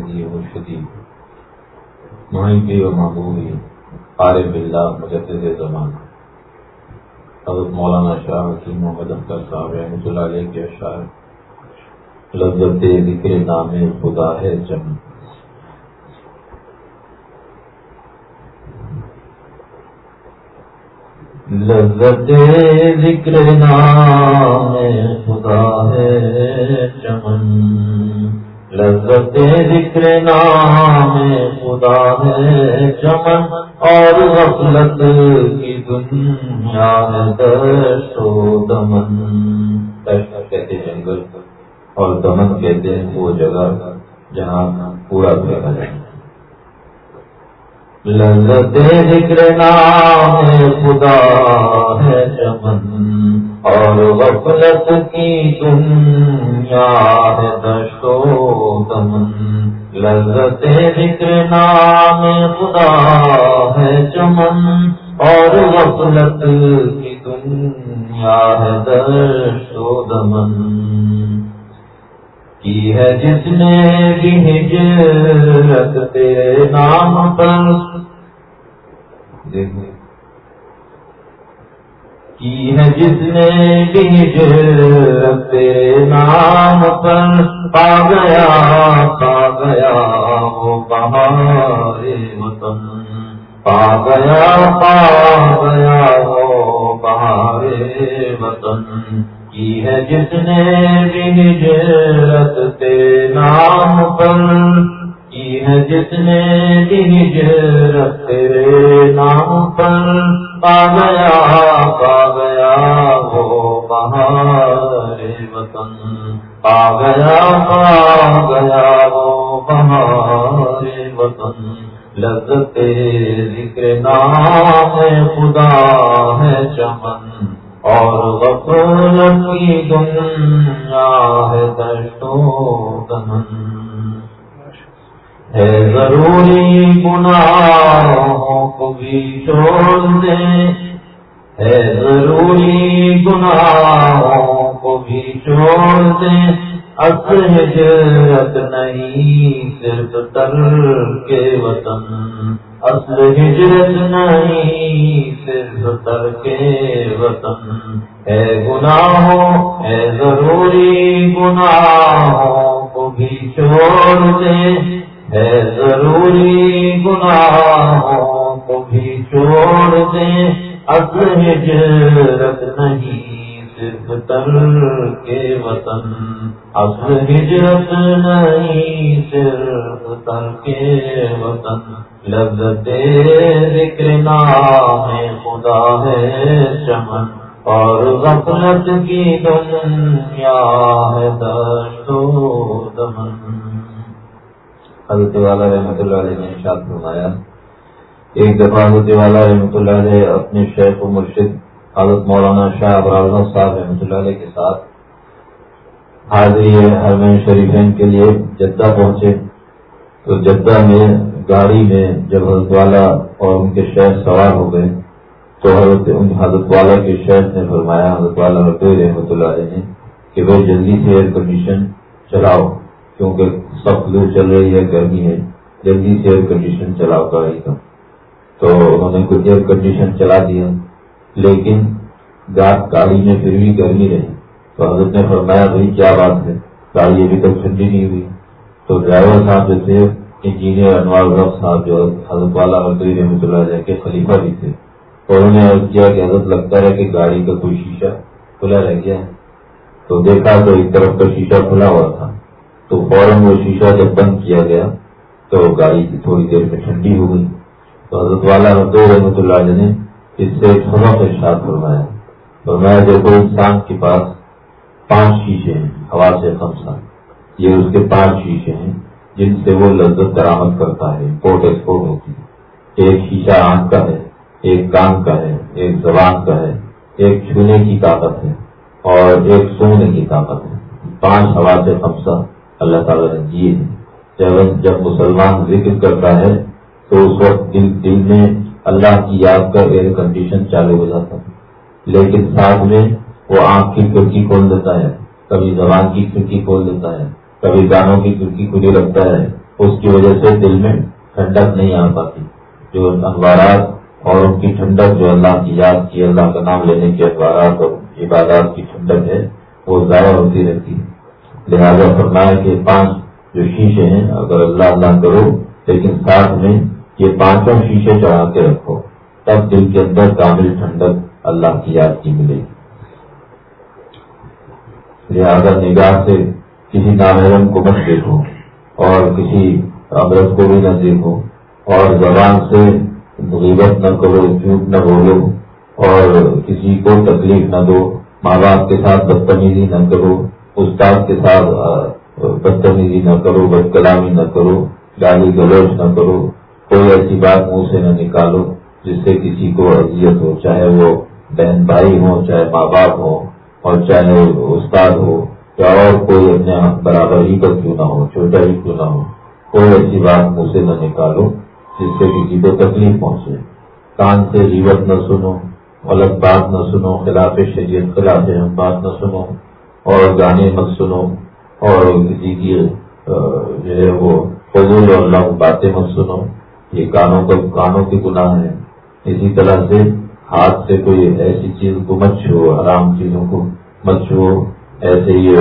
سیدی مرشدی محبی و محبوبی عارف اللہ مجدد زمان حضرت مولانا شاہ حکیم محمد اختر صاحب رحمۃ اللہ علیہ کے اشعار لذت ذکر نام خدا ہے چمن لذت ذکر نام خدا ہے چمن لذت ذکر نام خدا ہے چمن اور غفلت کی دنیا ہے و دمن۔ دشت کہتے جنگل اور دمن کہتے ہیں وہ جگہ جہاں پورا پھیلا جائے۔ لذت ذکر نام خدا ہے چمن۔ اور غفلت کی دنیا ہے دشو دمن لذت ذکر نام خدا ہے چمن۔ اور غفلت کی دنیا ہے دشو دمن کی ہے جس نے بھی ہجرت تیرے نام پر۔ کی ہے جس نے بھی ہجرت تیرے نام پر پا گیا پا گیا وہ بہار وطن۔ پا گیا پا گیا وہ بہار وطن۔ کی ہے جس نے بھی ہجرت تیرے نام پر، کی ہے جس نے بھی ہجرت تیرے نام پر۔ پا گیا پا گیا وہ بہار وطن پا گیا پا گیا وہ بہار وطن لذت ذکر نام خدا ہے چمن اور غفلت کی دنیا ہے دشتو دمن ہے ضروری گناہوں کو بھی چھوڑ دیں ہے ضروری گناہوں کو بھی چھوڑ دیں اصل ہجرت نہیں، صرف تر کے وطن۔ اصل ہجرت نہیں، صرف تر کے وطن۔ ہے گناہوں ہے ضروری گناہوں کو بھی چھوڑ دیں ہے ضروری گناہوں کو بھی چھوڑ دیں۔ اصل ہجرت نہیں، صرف تر کے وطن۔ اصل ہجرت نہیں، صرف تر کے وطن۔ لذت ذکر نام خدا ہے چمن۔ اور غفلت کی دنیا ہے دشت و دمن۔ حضرت والا رحمۃ اللہ علیہ نے ارشاد فرمایا، ایک دفعہ حضرت والا رحمۃ اللہ علیہ اپنے شیخ و مرشد حضرت مولانا شاہ ابرال صاحب رحمۃ اللہ علیہ کے ساتھ حاضری حرمین شریفین کے لیے جدہ پہنچے۔ تو جدہ میں گاڑی میں جب حضرت والا اور ان کے شہر سوار ہو گئے، تو حضرت ان حضرت والا کے شہر نے فرمایا، حضرت والا رحمۃ اللہ علیہ نے کہ وہ جلدی سے ایئر کنڈیشن چلاؤ۔ کیونکہ سخت لو چل رہی ہے، گرمی ہے، جلدی سے ایئر کنڈیشن چلاؤ گاڑی کا تو انہوں نے کچھ ایئر کنڈیشن چلا دیا۔ لیکن گاڑی میں پھر بھی گرمی رہی۔ تو حضرت نے فرمایا، بھائی، کیا بات ہے؟ گاڑی ابھی تک ٹھنڈی نہیں ہوئی۔ تو ڈرائیور صاحب جو تھے، انجینئر انوار رف صاحب جو حضرت والا مدری رحمۃ اللہ علیہ کے خلیفہ بھی تھے۔ انہوں نے عرض کیا کہ حضرت، لگتا ہے کہ گاڑی کا کوئی شیشہ کھلا رہ گیا ہے۔ تو دیکھا تو ایک طرف کا شیشہ کھلا ہوا تھا۔ تو فوراً وہ شیشہ جب بند کیا گیا تو گاڑی کی تھوڑی دیر میں ٹھنڈی ہو گئی۔ تو حضرت والا دو رحمۃ اللہ علیہ نے اس سے سبق ارشاد فرمایا۔ فرمایا، دیکھو، انسان کے پاس پانچ شیشے ہیں ہوا سے خمسا یہ اس کے پانچ شیشے ہیں جن سے وہ لذت درامد کرتا ہے امپورٹ ایکسپورٹ ہوتی ہے۔ ایک شیشہ آنکھ کا ہے، ایک کان کا ہے، ایک زبان کا ہے، ایک چھونے کی طاقت ہے اور ایک سونے کی طاقت ہے۔ پانچ ہوا سے خمسا اللہ تعالیٰ نے دیے ہیں جب جب مسلمان ذکر کرتا ہے، تو اس وقت دل دل میں اللہ کی یاد کا ایئر کنڈیشن چالو ہو جاتا ہے۔ لیکن ساتھ میں وہ آنکھ کی کھڑکی کھول دیتا ہے۔ کبھی زبان کی کھڑکی کھول دیتا ہے۔ کبھی گانوں کی کھڑکی کھلی رکھتا ہے۔ اس کی وجہ سے دل میں ٹھنڈک نہیں آ پاتی۔ جو اخبارات اور ان کی ٹھنڈک جو اللہ کی یاد کی، اللہ کا نام لینے کے اخبارات اور عبادات کی ٹھنڈک ہے، وہ ضائع ہوتی رہتی ہے۔ لہٰذا فرمایا کہ پانچ جو شیشے ہیں، اگر اللہ اللہ کرو، لیکن ساتھ میں یہ پانچوں شیشے چڑھا کے رکھو، تب دل کے اندر کامل ٹھنڈک اللہ کی یاد کی ملے گی۔ لہٰذا نگاہ سے کسی نامحرم کو مت دیکھو اور کسی امرت کو بھی نہ دیکھو اور زبان سے غیبت نہ کرو، جھوٹ نہ بولو اور کسی کو تکلیف نہ دو، ماں باپ کے ساتھ بدتمیزی نہ کرو۔ استاد کے ساتھ بدتمیزی نہ کرو بد کلامی نہ کرو، گالی گلوچ نہ کرو، کوئی ایسی بات منہ سے نہ نکالو جس سے کسی کو اذیت ہو، چاہے وہ بہن بھائی ہو چاہے ماں باپ ہو اور چاہے استاد ہو، یا اور کوئی اپنے ہاں برابر ہی کا کیوں نہ ہو، چھوٹا ہی کیوں نہ ہو، کوئی ایسی بات منہ سے نہ نکالو جس سے کسی کو تکلیف پہنچے۔ کان سے ریوت نہ سنو، غلط بات نہ سنو، خلاف شریعت خلاف ہم بات نہ سنو۔ اور گانے مت سنو اور کسی کی جو ہے وہ فضول اور لوگ باتیں مت سنو۔ یہ کانوں کا، کانوں کے گناہ ہیں۔ اسی طرح سے ہاتھ سے کوئی ایسی چیز کو مت چھو، حرام چیزوں کو مت چھو۔ ایسے ہی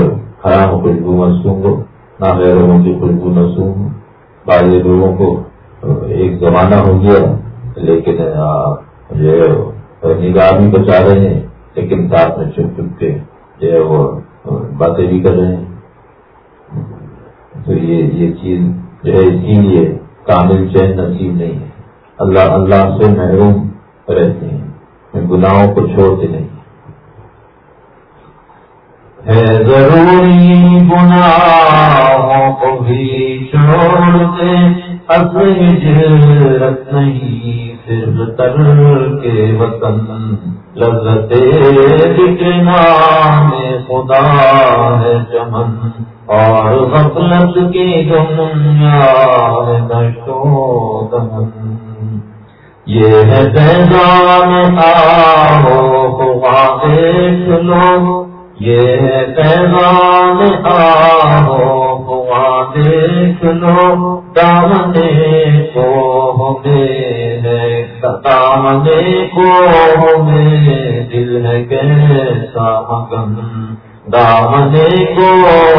حرام خوشبو مت سونگو نہ غیروں کی خوشبو نہ سونگو بعض لوگوں کو ایک زمانہ ہو گیا، لیکن جو نگاہ بھی بچا رہے ہیں، لیکن ساتھ میں چھپ چھپ کے جو ہے وہ باتیں بھی کر رہے ہیں۔ تو یہ یہ چیز جو ہے، اسی لیے کامل چین نصیب نہیں ہے۔ اللہ اللہ سے محروم رہتے ہیں۔ گناہوں کو چھوڑتے نہیں۔ ہے ضروری گناہوں کو بھی چھوڑتے اصل جرت نہیں صرف تر کے وطن لذتے دکھنا میں خدا ہے چمن اور غفلت کی دنیا ہے نشو دمن۔ یہ ہے پیغام آہو خوا دیکھ لو یہ ہے پیغام آہو خوا دیکھ لو دامنے کو ہمیں دامنے کو ہمیں دل ہے کیسا مگن دامنے کو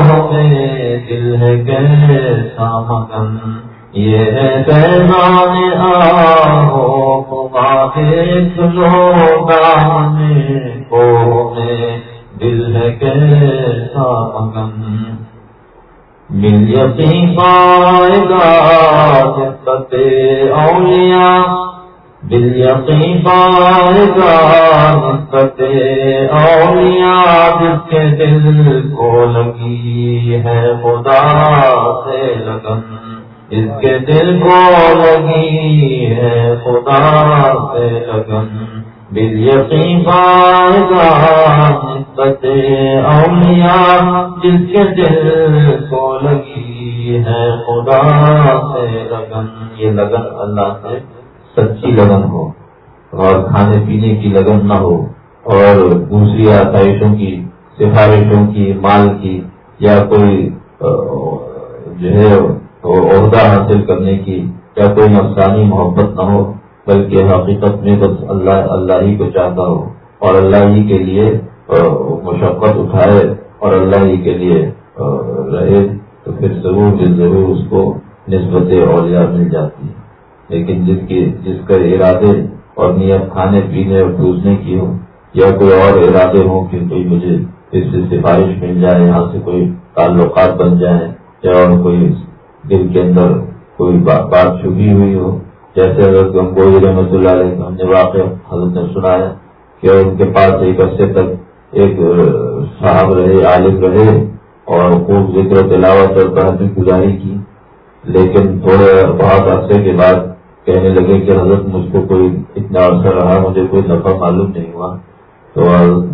ہمیں دل ہے کیسا مگن یہ پیغام آہو لو گانے کو میں دل ہے کیسا مگن مل یقین پائے گا جت اولیاء دل یقین پائے گا اولیاء جس کے دل کو لگی ہے خدا سے لگن اس کے دل کو لگی ہے خدا سے لگن بل یقین پائے گا اولیاء جس کے دل کو لگی ہے خدا سے لگن یہ لگن اللہ سے سچی لگن ہو، اور کھانے پینے کی لگن نہ ہو، اور دوسری آسائشوں کی، سفارشوں کی، مال کی، یا کوئی جو ہے، عہدہ حاصل کرنے کی کیا کوئی نفسانی محبت نہ ہو، بلکہ حقیقت میں بس اللہ اللہ ہی کو چاہتا ہو، اور اللہ ہی کے لیے مشقت اٹھائے، اور اللہ ہی کے لیے رہے، تو پھر ضرور ضرور اس کو نسبت اولیاء مل جاتی ہے۔ لیکن جس کی جس کا ارادے اور نیت کھانے پینے اور پوچھنے کی ہو یا کوئی اور ارادے ہوں کہ کوئی مجھے اس سے سفارش مل جائے، یہاں سے کوئی تعلقات بن جائیں یا اور کوئی دل کے اندر کوئی بات چھپی ہوئی ہو۔ جیسے اگر گنگوئی رحمۃ اللہ علیہ ہم نے واقع حضرت نے سنایا کہ ان کے پاس ایک عرصے تک ایک صاحب رہے، عالم رہے اور خوب ذکر تلاوت اور بہت گزاری کی، لیکن تھوڑے بہت عرصے کے بعد کہنے لگے کہ حضرت مجھ کو کوئی اتنا عرصہ رہا، مجھے کوئی نفع معلوم نہیں ہوا۔ تو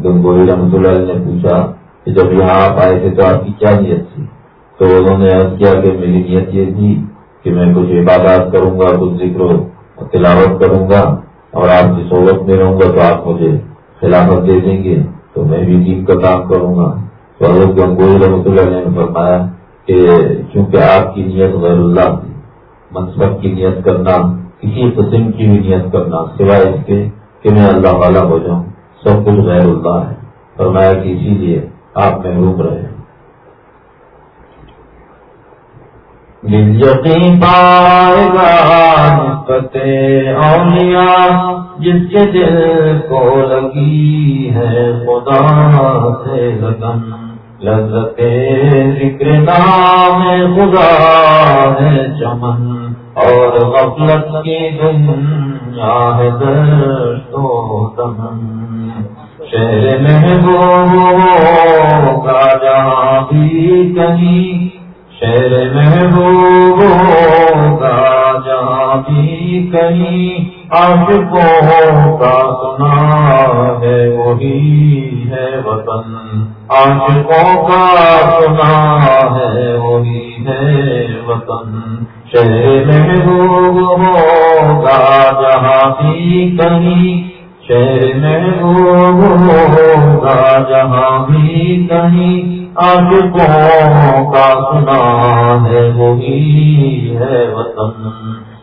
گنگوئی رحمۃ اللہ علیہ نے پوچھا کہ جب یہاں آپ آئے تھے تو آپ کی کیا نیت تھی؟ تو انہوں نے عرض کیا کہ میری نیت یہ تھی کہ میں کچھ عبادات کروں گا، کچھ ذکر و تلاوت کروں گا اور آپ کی صحبت میں رہوں گا تو آپ مجھے خلافت دے دیں گے، تو میں بھی دین کا کام کروں گا۔ تو حضرت گنگوئی رحمۃ اللہ نے فرمایا کہ چونکہ آپ کی نیت غیر اللہ تھی منصب کی نیت کرنا، کسی قسم کی بھی نیت کرنا، سوائے اس کے کہ میں اللہ والا ہو جاؤں، سب کچھ غیر اللہ ہے۔ فرمایا کہ اسی لیے آپ محروم رہے یقین پائے گا نسبت اولیاء، جس کے دل کو لگی ہے خدا سے لگن لذت ذکر نام خدا ہے چمن۔ اور غفلت کی دنیا ہے درد و دمن شہر محبوب کا جہاں بھی کہیں۔ شیر محبوب کا جہاں بھی کہیں۔ عاشقوں کا سنا ہے وہی ہے وطن۔ عاشقوں کا سنا ہے وہی ہے وطن۔ شیر محبوب کا جہاں بھی کہیں۔ شیر محبوب کا جہاں بھی کہیں۔ اب کا سنا ہے وہی ہے وطن۔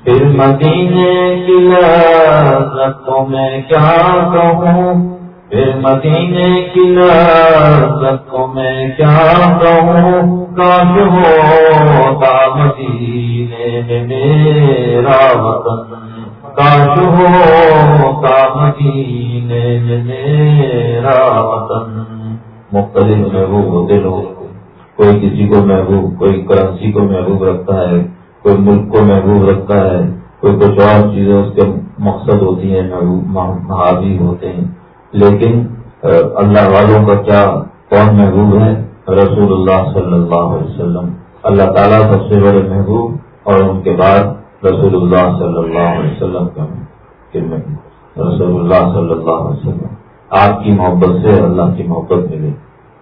پھر مدینے کی لذتوں میں کیا کہوں؟ پھر مدینے کی لذتوں میں کیا کہوں کاش ہوتا مدینے میں میرا وطن۔ کاش ہوتا مدینے میں میرا وطن۔ مختلف محبوب ہوتے لوگ کوئی کسی کو محبوب، کوئی کرنسی کو محبوب رکھتا ہے، کوئی ملک کو محبوب رکھتا ہے، کوئی کچھ اور چیزیں اس کے مقصد ہوتی ہیں محابی ہوتے ہیں۔ لیکن اللہ والوں کا کیا کون محبوب ہے؟ رسول اللہ صلی اللہ علیہ وسلم۔ اللہ تعالیٰ سب سے بڑے محبوب اور ان کے بعد رسول اللہ صلی اللہ علیہ وسلم کا رسول اللہ صلی اللہ علیہ وسلم۔ آپ کی محبت سے اللہ کی محبت ملے۔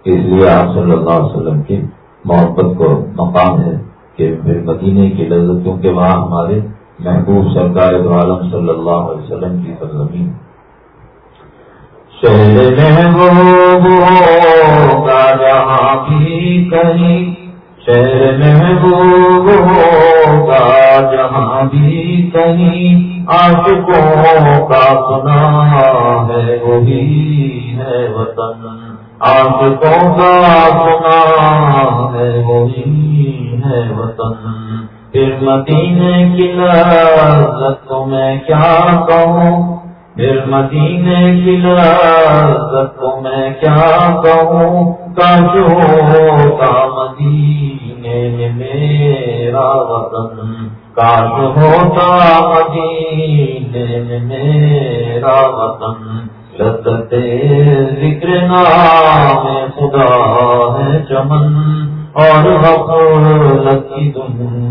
اس لیے آپ صلی اللہ علیہ وسلم کی محبت کو مقام ہے کہ پھر مدینے کی لذت کیونکہ وہاں ہمارے محبوب سرکار عالم صلی اللہ علیہ وسلم کی سرزمین شہر محبوب کا جہاں بھی کہیں۔ شہر محبوب کا جہاں بھی کہیں۔ عاشقوں کا سنا ہے، وہی ہے وطن۔ عاشقوں کا سنا ہے، وہی ہے وطن۔ پھر مدینے کی لذت میں کیا کہوں؟ پھر مدینے کی لذت میں کیا کہوں؟ کاش ہوتا مدینے میں میرا وطن۔ کاش ہوتا مدینے میں میرا وطن۔ لذت ذکر نام خدا ہے چمن اور غفلت کی دنیا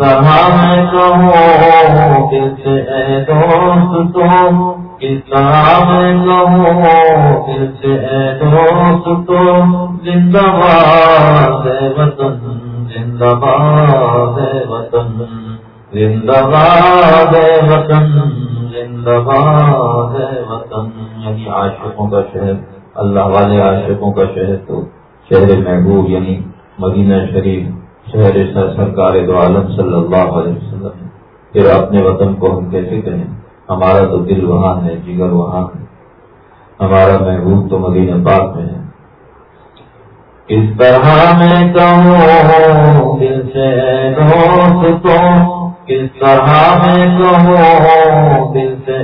اس طرح میں کہوں کس اے دوست تو کس طرح میں کہوں کس اے دوست تو زندہ باد وطن، زندہ باد وطن، زندہ باد وطن، زندہ باد وطن۔ یعنی عاشقوں کا شہر، اللہ والے عاشقوں کا شہر تو شہر محبوب یعنی مدینہ شریف۔ شہر سرکار دو عالم صلی اللہ علیہ وسلم پھر اپنے وطن کو ہم کیسے کہیں ہمارا تو دل وہاں ہے، جگر وہاں ہے۔ ہمارا محبوب تو مدینہ پاک میں ہے۔ اس طرح میں کہوں، دل سے دوست تو کس طرح میں کہوں، دل سے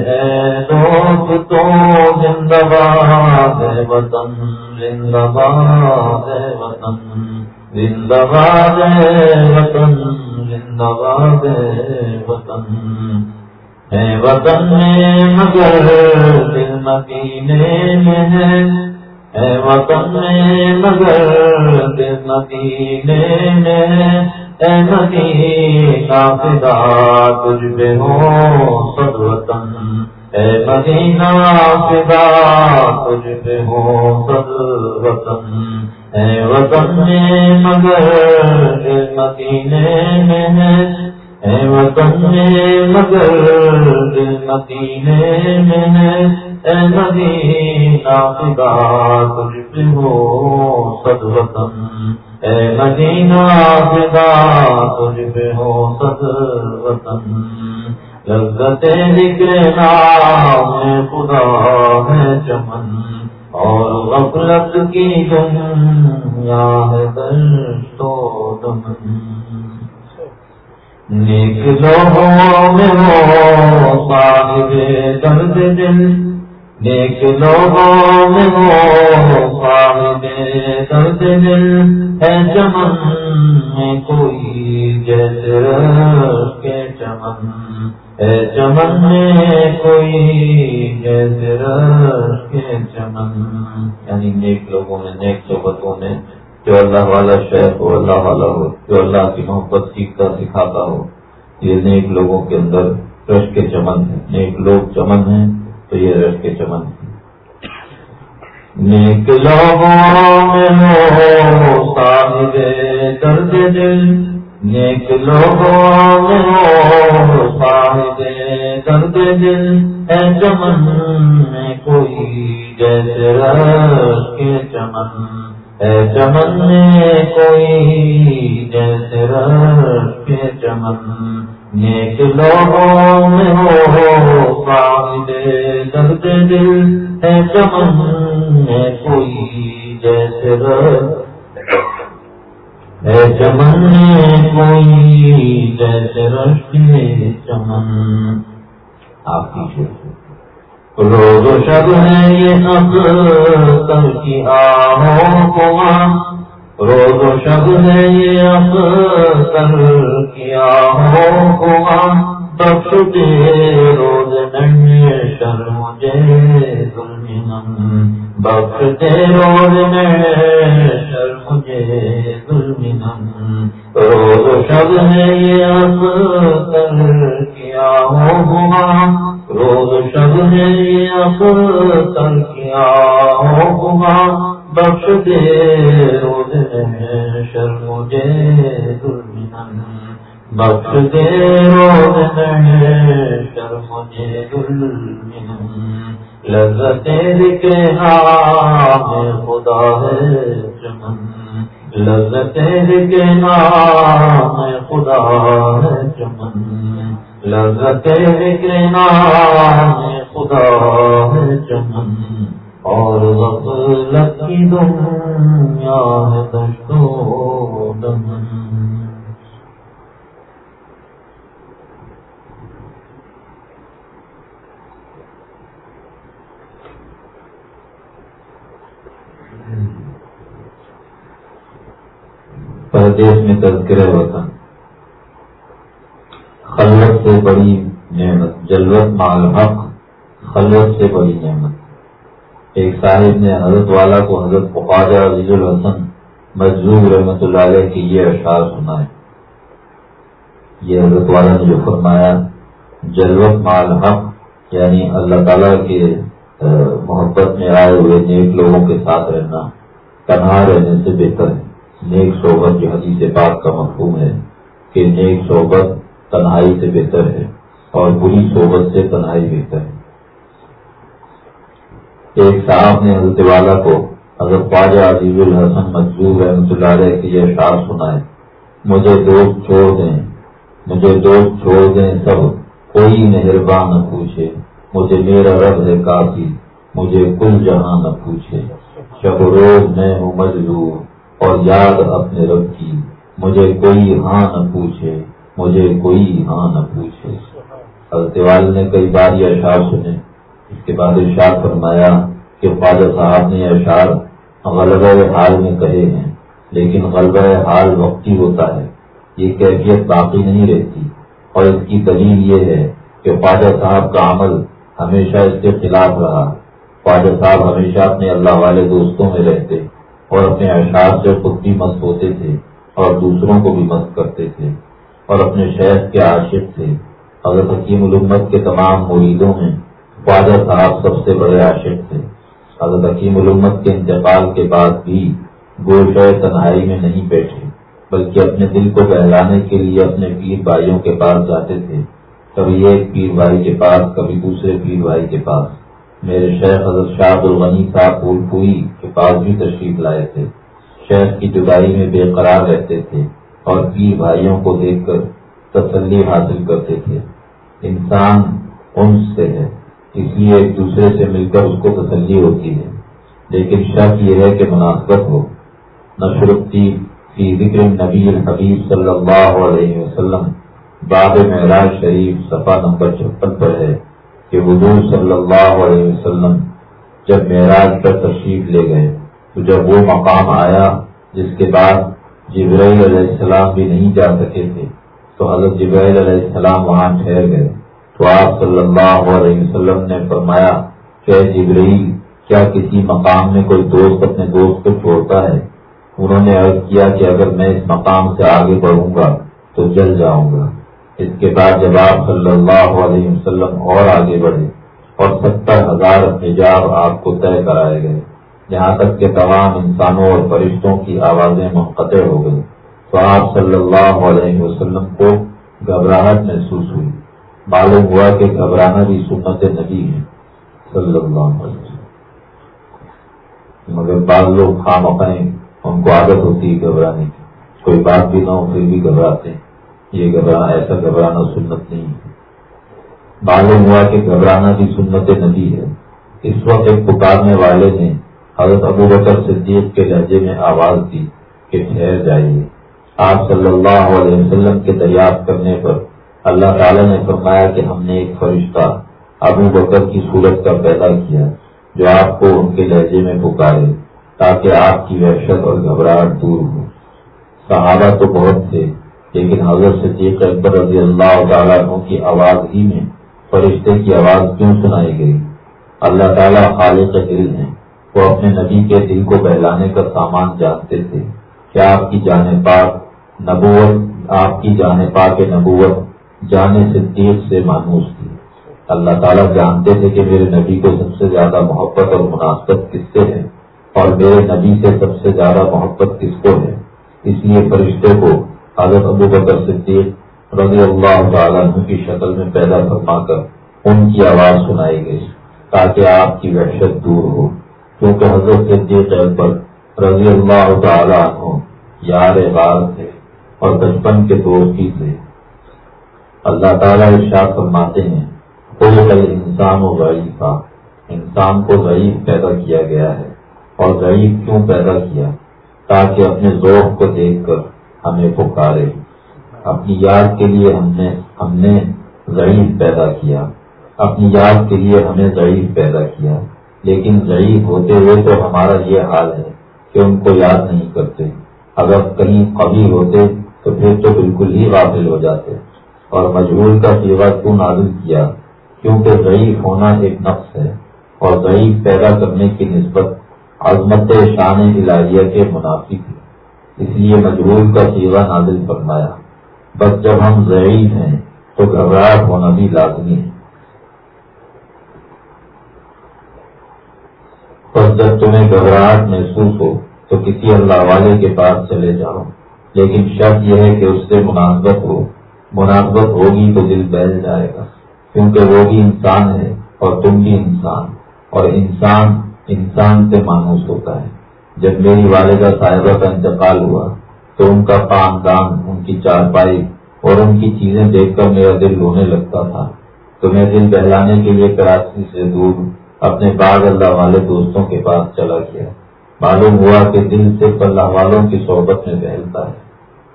دوست تو زندہ باد وطن، زندہ باد وطن۔ زندہ باد وطن زندہ باد وطن۔ ہے وطن میں مگر دل مدینے میں ہے۔ اے وطن میں مگر دل مدینے میں ہے۔ اے مدینہ فدا، تجھ پہ ہو سد وطن۔ اے مدینہ فدا تجھ پہ ہو سد وطن۔ اے وطن مگر مدینے میں اے وطن مگر مدینے میں اے مدینہ خدا تجھ پہ ہو صد وطن۔ اے مدینہ خدا تجھ پہ ہو صد وطن۔ لذت ذکر نام خدا ہے چمن۔ اور غفلت کی دنیا ہے تو دمن۔ نیک لوگوں میں ہو صاحب درد دل۔ نیک لوگوں میں ہو صاحب درد دل۔ ہے چمن میں کوئی جیسے کے چمن؟ چمن میں کوئی جیسے کے چمن؟ یعنی نیک لوگوں نے نیک صحبتوں نے جو اللہ والا شہر ہو، اللہ والا ہو، جو اللہ کی محبت سیکھتا، سکھاتا ہو۔ یہ نیک لوگوں کے اندر رش کے چمن ہے نیک لوگ چمن ہیں تو یہ رش کے چمن ہے نیک لوگوں میں ہو صاحب درد دل، نیک لوگوں میں صاحب درد دل۔ ہے چمن میں کوئی جیسے رش کے چمن ہے چمن میں کوئی جیسے رش کے چمن۔ نیک لوگوں میں ہو صاحب درد دل ہے چمن میں کوئی جیسے رش چمن کوئی جیسے رشتے چمن۔ آپ کی روز و شب ہے یہ اب کر کی آہوں کو روز و شب ہے یہ اب کر کی آہوں کو بخش دے روز نئے شر مجھے ظلم بخش روز نئے شر مجھے ظلم روز شب ہے یہ اب کر کیا ہوا روز شب ہے یہ اب کر کیا ہو ہوا بخش دے روز نئے شر مجھے ظلم بخش دے روز شر مجھے لذت کے نام خدا ہے چمن۔ لذت کے نام خدا ہے چمن۔ لذت کے نام خدا ہے چمن۔ اور غفلت کی دنیا ہے دشتو دمن۔ پردیش میں تذکرہ وطن خلوت سے بڑی نعمت، جلوت مال حق، خلوت سے بڑی نعمت۔ ایک صاحب نے حضرت والا کو حضرت خواجہ عزیز الحسن مجزوب رحمت اللہ علیہ کی یہ اشعار سنا ہے یہ حضرت والا نے جو فرمایا، جلوت مال حق یعنی اللہ تعالیٰ کے محبت میں آئے ہوئے نیک لوگوں کے ساتھ رہنا، تنہا رہنے سے بہتر ہے۔ نیک صحبت جو حدیث پاک کا مفہوم ہے کہ نیک صحبت تنہائی سے بہتر ہے اور بری صحبت سے تنہائی بہتر ہے۔ ایک صاحب نے حضرت والا کو حضرت خواجہ عزیز الحسن مجبور رحمۃ اللہ علیہ کی یہ شعر سنا ہے مجھے دوست چھوڑ دیں، مجھے دوست چھوڑ دیں سب، کوئی مہربان نہ پوچھے، مجھے میرا رب ہے کافی، مجھے کل جہاں نہ پوچھے، شب روز میں ہوں مجبور اور یاد اپنے رب کی، مجھے کوئی ہاں نہ پوچھے، مجھے کوئی ہاں نہ پوچھے۔ حضرت والد نے کئی بار یہ اشعار سنے۔ اس کے بعد اشار فرمایا کہ خواجہ صاحب نے یہ اشعار غلبہ حال میں کہے ہیں، لیکن غلبہ حال وقتی ہوتا ہے۔ یہ کیفیت باقی نہیں رہتی۔ اور اس کی دلیل یہ ہے کہ خواجہ صاحب کا عمل ہمیشہ اس کے خلاف رہا۔ خواجہ صاحب ہمیشہ اپنے اللہ والے دوستوں میں رہتے۔ اور اپنے اشعار سے خود بھی مست ہوتے تھے اور دوسروں کو بھی مست کرتے تھے اور اپنے شہر کے عاشق تھے۔ حضرت حکیم الامت کے تمام مریدوں میں خواجہ صاحب سب سے بڑے عاشق تھے۔ حضرت حکیم الامت کے انتقال کے بعد بھی گوشہ تنہائی میں نہیں بیٹھے، بلکہ اپنے دل کو بہلانے کے لیے اپنے پیر بھائیوں کے پاس جاتے تھے۔ کبھی ایک پیر بھائی کے پاس، کبھی دوسرے پیر بھائی کے پاس۔ میرے شیخ حضرت شاہد الغنی صاحب پھول پوئی کے پاس بھی تشریف لائے تھے۔ شیخ کی جدائی میں بے قرار رہتے تھے اور پیر بھائیوں کو دیکھ کر تسلی حاصل کرتے تھے۔ انسان ان سے ہے، اس لیے ایک دوسرے سے مل کر اس کو تسلی ہوتی ہے۔ لیکن شک یہ ہے کہ مناسبت ہو۔ نشرتی فی ذکر نبی الحبیب صلی اللہ علیہ وسلم، باب معراج شریف، صفحہ نمبر چھپن پر ہے۔ کہ حضور صلی اللہ علیہ وسلم جب معراج پر تشریف لے گئے، تو جب وہ مقام آیا جس کے بعد جبرائیل علیہ السلام بھی نہیں جا سکے تھے، تو حضرت جبرائیل علیہ السلام وہاں ٹھہر گئے۔ تو آپ صلی اللہ علیہ وسلم نے فرمایا کہ جبرائیل، کیا کسی مقام میں کوئی دوست اپنے دوست کو چھوڑتا ہے؟ انہوں نے عرض کیا کہ اگر میں اس مقام سے آگے بڑھوں گا تو جل جاؤں گا۔ اس کے بعد جب آپ صلی اللہ علیہ وسلم اور آگے بڑھے اور ستر ہزار حجاب آپ کو طے کرائے گئے یہاں تک کہ تمام انسانوں اور فرشتوں کی آوازیں منقطع ہو گئی تو آپ صلی اللہ علیہ وسلم کو گھبراہٹ محسوس ہوئی۔ معلوم ہوا کہ گھبرانا بھی سنت نبی ہے صلی اللہ علیہ وسلم۔ مگر بعض لوگ خام اپنے، ان کو عادت ہوتی ہے گھبرانے کی۔ کوئی بات بھی نہ ہو، پھر بھی گھبراتے ہیں۔ یہ گھبرانا، ایسا گھبرانا سنت نہیں معلوم ہوا کہ گھبرانا بھی سنت نبی ہے۔ اس وقت ایک پکارنے والے نے حضرت ابو بکر صدیق کے لہجے میں آواز دی کہ ٹھہر جائیے۔ آپ صلی اللہ علیہ وسلم کے دریافت کرنے پر اللہ تعالی نے فرمایا کہ ہم نے ایک فرشتہ ابو بکر کی صورت کا پیدا کیا، جو آپ کو ان کے لہجے میں پکارے تاکہ آپ کی وحشت اور گھبراہٹ دور ہو۔ صحابہ تو بہت تھے۔ لیکن حضرت صدیق اکبر رضی اللہ تعالیٰ کی آواز ہی میں فرشتے کی آواز کیوں سنائی گئی؟ اللہ تعالیٰ خالق دل ہیں۔ وہ اپنے نبی کے دل کو بہلانے کا سامان جانتے تھے۔ کیا آپ کی جانے پاک نبوت؟ آپ کی جانے پاک نبوت جانے صدیق سے مانوس تھی۔ اللہ تعالیٰ جانتے تھے کہ میرے نبی کو سب سے زیادہ محبت اور مناسبت کس سے ہے اور میرے نبی سے سب سے زیادہ محبت کس کو ہے؟ اس لیے فرشتے کو حضرت ابو بکر صدیق رضی اللہ تعالیٰ کی شکل میں پیدا فرما کر ان کی آواز سنائی گئی تاکہ آپ کی وحشت دور ہو۔ کیونکہ حضرت صدیق اکبر رضی اللہ تعالیٰ عنہ یار بار تھے اور بچپن کے دوست ہی تھے۔ اللہ تعالیٰ ارشاد فرماتے ہیں کوئی انسان و غریب تھا۔ انسان کو ضعیف پیدا کیا گیا ہے اور غریب کیوں پیدا کیا؟ تاکہ اپنے ذوق کو دیکھ کر ہمیں پکارے۔ اپنی یاد کے لیے ہم نے ہم نے ضعیف پیدا کیا۔ اپنی یاد کے لیے ہمیں ضعیف پیدا کیا۔ لیکن ضعیف ہوتے ہوئے تو ہمارا یہ حال ہے کہ ان کو یاد نہیں کرتے۔ اگر کہیں قبی ہوتے تو پھر تو بالکل ہی غافل ہو جاتے۔ اور مجبور کا سیوا کیوں نازل کیا؟ کیونکہ ضعیف ہونا ایک نقص ہے اور ضعیف پیدا کرنے کی نسبت عظمت شان الہیہ کے منافق ہے اس لیے مجبور کا سیوا نازل فرمایا، بس جب ہم ضعیف ہیں تو گھبراہٹ ہونا بھی لازمی ہے۔ بس جب تمہیں گھبراہٹ محسوس ہو تو کسی اللہ والے کے پاس چلے جاؤ۔ لیکن شرط یہ ہے کہ اس سے مناسبت ہو۔ مناسبت ہوگی تو دل بہل جائے گا، کیونکہ وہ بھی انسان ہے اور تم بھی انسان، اور انسان انسان سے مانوس ہوتا ہے۔ جب میری والدہ صاحبہ کا انتقال ہوا تو ان کا خاندان، ان کی چارپائی اور ان کی چیزیں دیکھ کر میرا دل رونے لگتا تھا۔ تو میں دل بہلانے کے لیے کراچی سے دور اپنے باغ اللہ والے دوستوں کے پاس چلا گیا۔ معلوم ہوا کہ دل صرف اللہ والوں کی صحبت میں بہلتا ہے،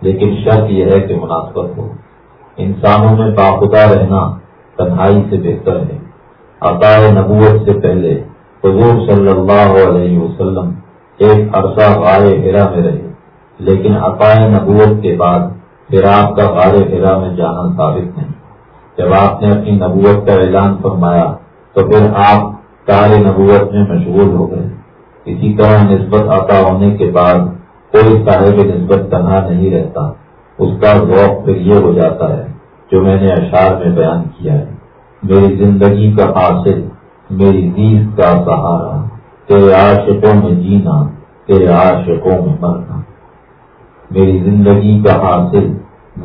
لیکن شرط یہ ہے کہ مناسبت ہو۔ انسانوں میں باخدا رہنا تنہائی سے بہتر ہے۔ عطائے نبوت سے پہلے حضور صلی اللہ علیہ وسلم ایک عرصہ غار ہرا میں رہے لیکن عطائے نبوت کے بعد پھر آپ کا غار ہرا میں جانا ثابت نہیں۔ جب آپ نے اپنی نبوت کا اعلان فرمایا، تو پھر آپ کار نبوت میں مشغول ہو گئے۔ اسی طرح نسبت عطا ہونے کے بعد کوئی صاحب نسبت تنہا نہیں رہتا۔ اس کا ذوق پھر یہ ہو جاتا ہے، جو میں نے اشعار میں بیان کیا ہے، میری زندگی کا حاصل، میری دیز کا سہارا۔ تیرے عاشقوں میں جینا، تیرے عاشقوں میں مرنا۔ میری زندگی کا حاصل،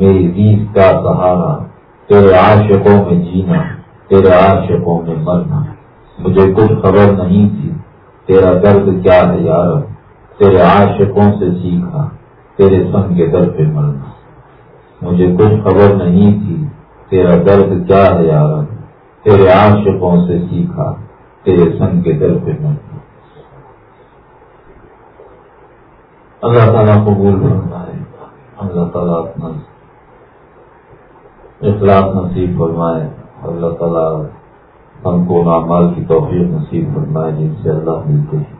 میری ریس کا سہارا، تیرے عاشقوں میں جینا، تیرے عاشقوں میں مرنا۔ مجھے کچھ خبر نہیں تھی، تیرا درد کیا ہے یار تیرے عاشقوں سے سیکھا، تیرے سن کے در پہ مرنا۔ مجھے کچھ خبر نہیں تھی، تیرا درد کیا ہے یار تیرے عاشقوں سے سیکھا، تیرے سن کے در پہ مرنا۔ اللہ تعالیٰ قبول فرمائے۔ اللہ تعالیٰ اپنا اخلاق نصیب فرمائے۔ اللہ تعالیٰ ہم کو نامال کی توفیق نصیب فرمائے جن سے اللہ ملتے ہیں۔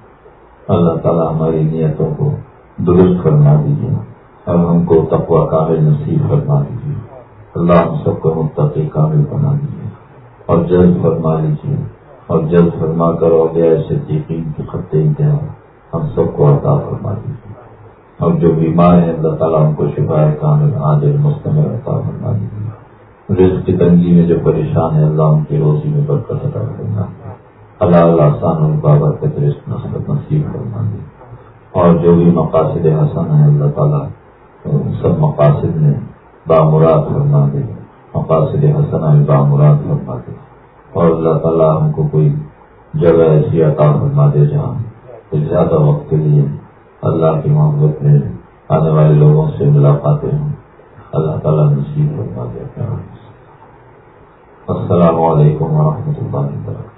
اللہ تعالیٰ ہماری نیتوں کو درست فرما دیجیے اور ہم کو تقوا کامل نصیب فرما دیجیے۔ اللہ ہم سب کو متقی کامل بنا دیجیے۔ اور جلد فرما لیجیے۔ اور جلد فرما کر اور گیا ایسے یقین کے خطے انتہا ہم سب کو عطا فرما دیجیے۔ اور جو بیمار ہیں، اللہ تعالیٰ ان کو شفا کامل عادل مستمر عطا فرما دیجیے رزق کی تنگی میں جو پریشان ہے اللہ ان کی روزی میں برکت عطا کرنا اللہ اللہ آسان البابر کے رزق نصرت نصیب فرما دیجیے اور جو بھی مقاصد حسن ہیں، اللہ تعالیٰ سب مقاصد میں بامراد فرما دے مقاصد حسن میں بامراد فرما دے اور اللہ تعالیٰ ہم کو کوئی جگہ ایسی عطا فرما دے جہاں کچھ زیادہ وقت کے لیے اللہ کی محبت میں آنے والے لوگوں سے ملاقاتیں ہوں۔ اللہ تعالیٰ نصیب فرما دے۔ السلام علیکم ورحمۃ اللہ وبرکاتہ۔